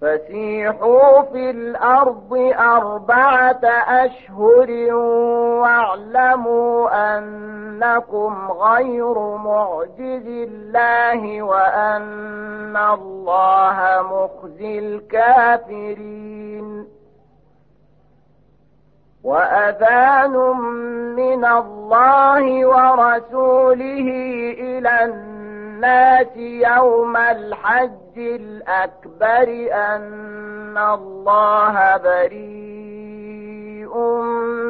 فسيحوا في الأرض أربعة أشهر واعلموا أنكم غير معجز الله وأن الله مخزي الكافرين. وأذان من الله ورسوله إلى الناس الناس يوم الحج الأكبر أن الله بريء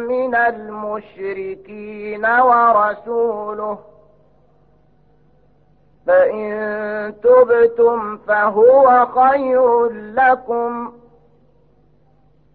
من المشركين ورسوله. فإن تبتم فهو خير لكم.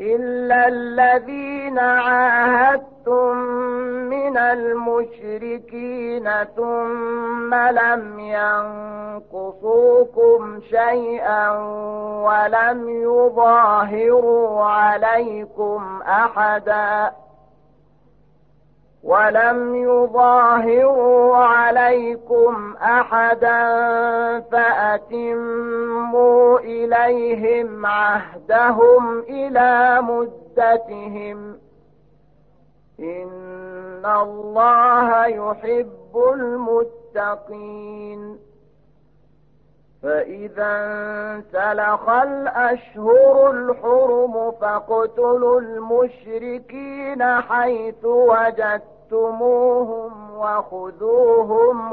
إلا الذين عاهدتم من المشركين ثم لم ينقصوكم شيئا ولم يظاهروا عليكم أحدا ولم يظاهروا عليكم أحدا فأتموا إليهم عهدهم إلى مدتهم. إن الله يحب المتقين. فإذا انسلخ الأشهر الحرم فاقتلوا المشركين حيث وجدتموهم وخذوهم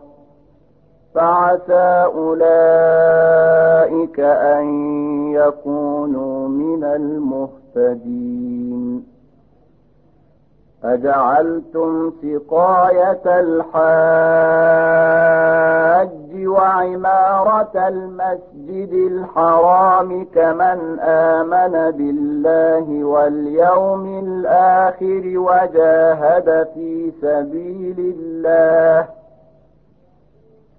فعسى أولئك أن يكونوا من المهتدين. أجعلتم سقاية الحاج وعمارة المسجد الحرام كمن آمن بالله واليوم الآخر وجاهد في سبيل الله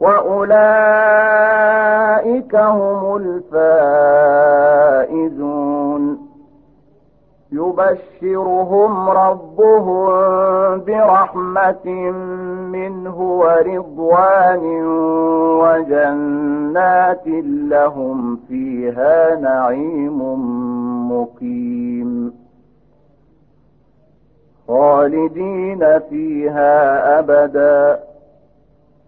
وأولئك هم الفائزون. يبشرهم ربهم برحمة منه ورضوان وجنات لهم فيها نعيم مقيم. خالدين فيها أبداً.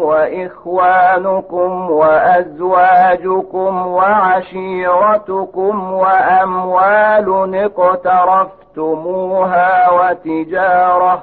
وإخوانكم وأزواجكم وعشيرتكم وأموال اقترفتموها وتجارة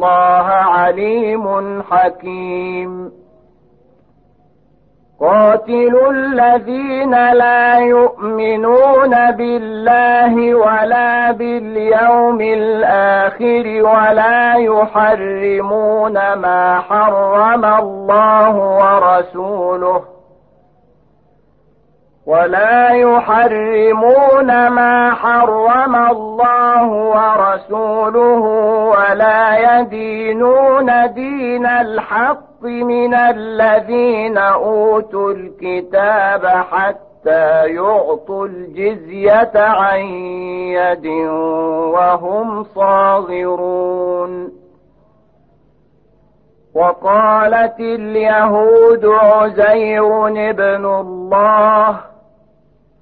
الله عليم حكيم. قاتلوا الذين لا يؤمنون بالله ولا باليوم الآخر ولا يحرمون ما حرم الله ورسوله. ولا يحرمون ما حرم الله ورسوله ولا يدينون دين الحق من الذين أوتوا الكتاب حتى يعطوا الجزية عن يد وهم صاغرون. وقالت اليهود عزير ابن الله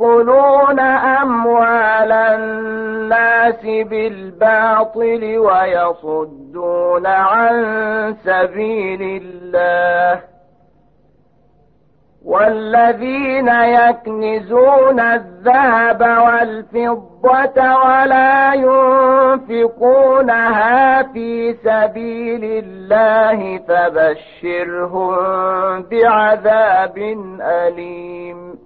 يأكلون أموال الناس بالباطل ويصدون عن سبيل الله. والذين يكنزون الذهب والفضة ولا ينفقونها في سبيل الله فبشرهم بعذاب أليم.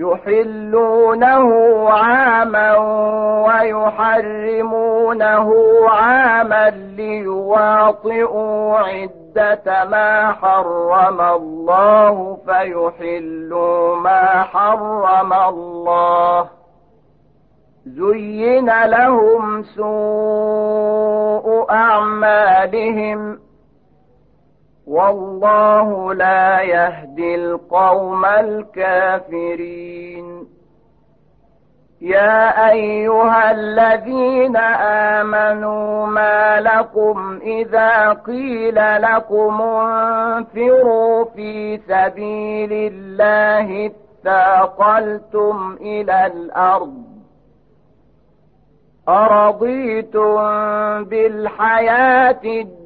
يحلونه عاما ويحرمونه عاما ليواطئوا عدة ما حرم الله فيحلوا ما حرم الله. زين لهم سوء أعمالهم. والله لا يهدي القوم الكافرين. يا أيها الذين آمنوا ما لكم إذا قيل لكم انفروا في سبيل الله اثاقلتم إلى الأرض. أرضيتم بالحياة الدنيا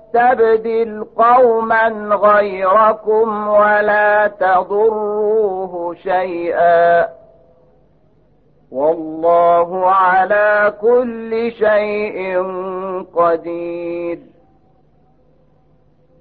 يستبدل قوما غيركم ولا تضروه شيئا. والله على كل شيء قدير.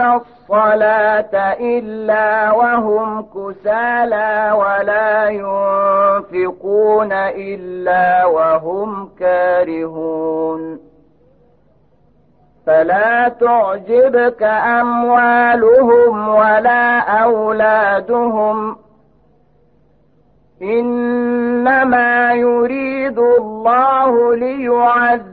الصلاة إلا وهم كسالى ولا ينفقون إلا وهم كارهون. فلا تعجبك أموالهم ولا أولادهم. إنما يريد الله ليعذبهم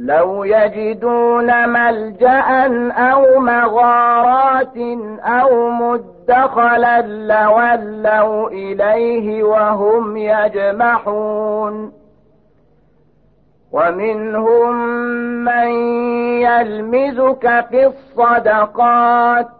لو يجدون ملجأ أو مغارات أو مدخلا لولوا إليه وهم يجمحون. ومنهم من يلمزك في الصدقات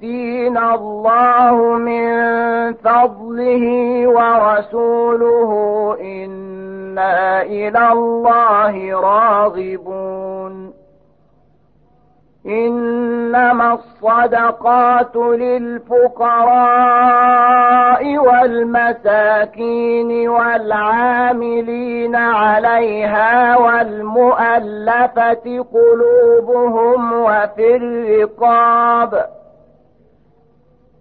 سيؤتينا الله من فضله ورسوله إنا إلى الله راغبون. إنما الصدقات للفقراء والمساكين والعاملين عليها والمؤلفة قلوبهم وفي الرقاب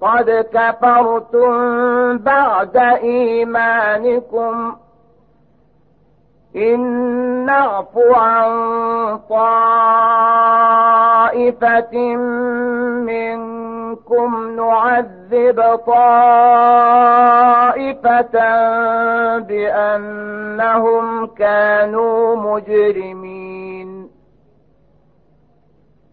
قد كفرتم بعد إيمانكم. إن نعف عن طائفة منكم نعذب طائفة بأنهم كانوا مجرمين.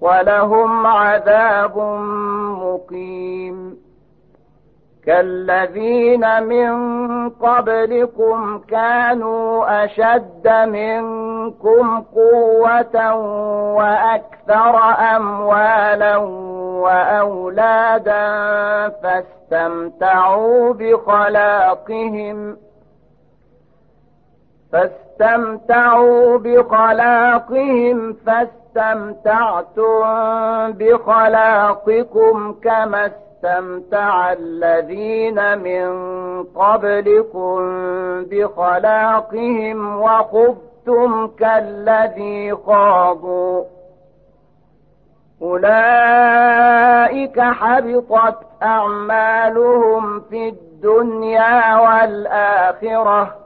ولهم عذاب مقيم. كالذين من قبلكم كانوا أشد منكم قوة وأكثر أموالا وأولادا فاستمتعوا بخلاقهم. فاستمتعوا بخلاقهم فاستمتعتم بخلاقكم كما استمتع الذين من قبلكم بخلاقهم وخبتم كالذي خاضوا. أولئك حبطت أعمالهم في الدنيا والآخرة.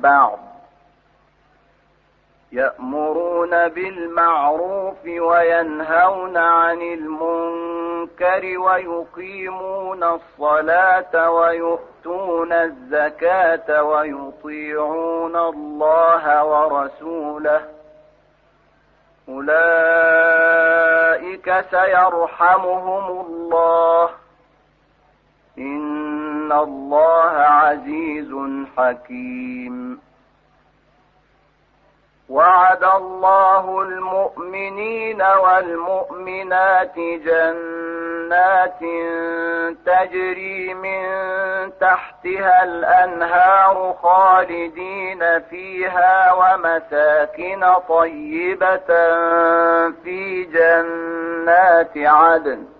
بعض يأمرون بالمعروف وينهون عن المنكر ويقيمون الصلاة ويؤتون الزكاة ويطيعون الله ورسوله. أولئك سيرحمهم الله. إن الله عزيز حكيم. وعد الله المؤمنين والمؤمنات جنات تجري من تحتها الأنهار خالدين فيها ومساكن طيبة في جنات عدن.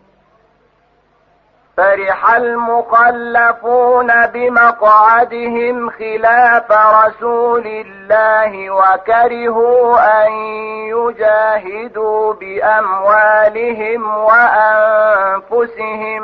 فرح المخلفون بمقعدهم خلاف رسول الله وكرهوا أن يجاهدوا بأموالهم وأنفسهم.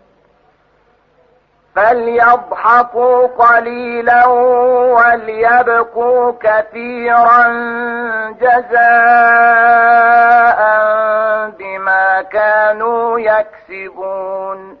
فليضحكوا قليلا وليبقوا كثيرا جزاء بما كانوا يكسبون.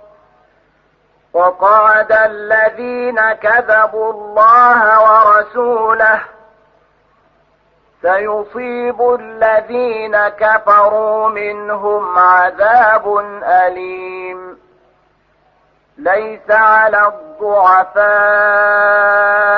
وقعد الذين كذبوا الله ورسوله سيصيب الذين كفروا منهم عذاب أليم. ليس على الضعفاء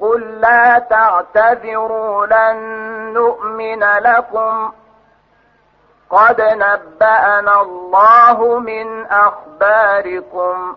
قل لا تعتذروا لن نؤمن لكم. قد نبأنا الله من أخباركم.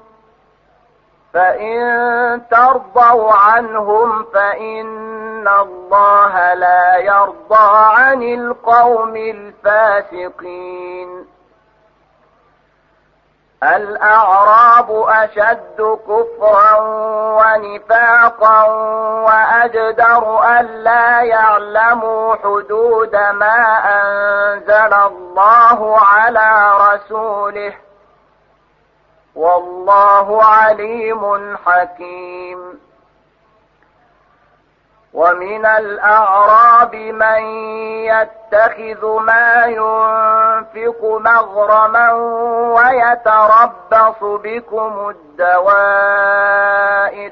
فإن ترضوا عنهم فإن الله لا يرضى عن القوم الفاسقين الأعراب أشد كفرا ونفاقا وأجدر ألا يعلموا حدود ما أنزل الله على رسوله والله عليم حكيم. ومن الأعراب من يتخذ ما ينفق مغرما ويتربص بكم الدوائر.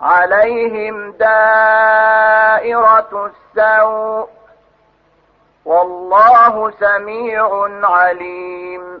عليهم دائرة السوء. والله سميع عليم.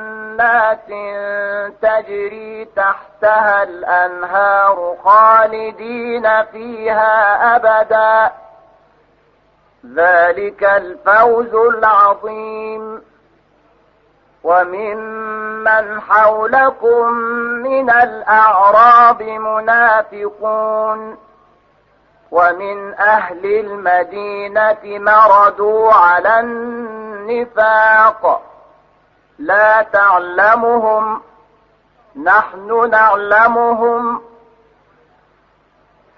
تجري تحتها الأنهار خالدين فيها أبدا. ذلك الفوز العظيم. وممن حولكم من الأعراب منافقون. ومن أهل المدينة مردوا على النفاق. لا تعلمهم. نحن نعلمهم.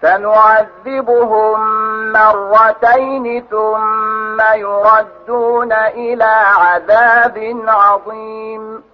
سنعذبهم مرتين ثم يردون إلى عذاب عظيم.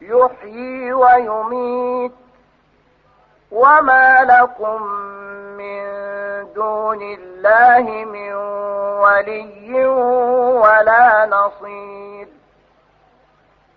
يحيي ويميت. وما لكم من دون الله من ولي ولا نصير.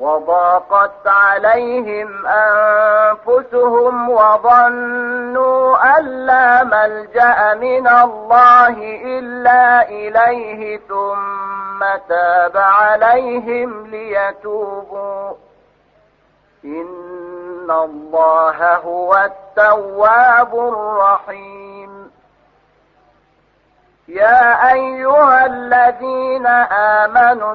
وضاقت عليهم أنفسهم وظنوا أن لا ملجأ من الله إلا إليه ثم تاب عليهم ليتوبوا. إن الله هو التواب الرحيم. يا أيها الذين آمنوا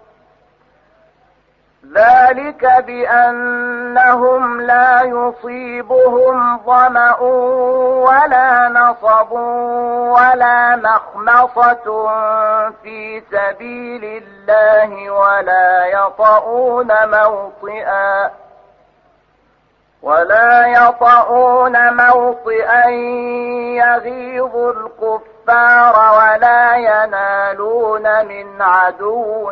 ذلك بأنهم لا يصيبهم ظمأ ولا نصب ولا مخمصة في سبيل الله ولا يطؤون موطئا ولا يطؤون موطئا يغيظ الكفار ولا ينالون من عدو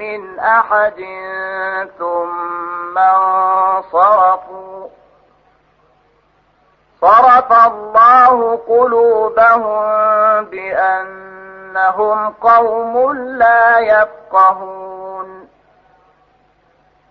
من أحد ثم انصرفوا. صرف الله قلوبهم بأنهم قوم لا يفقهون.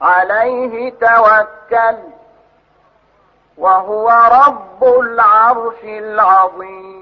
عليه توكل. وهو رب العرش العظيم.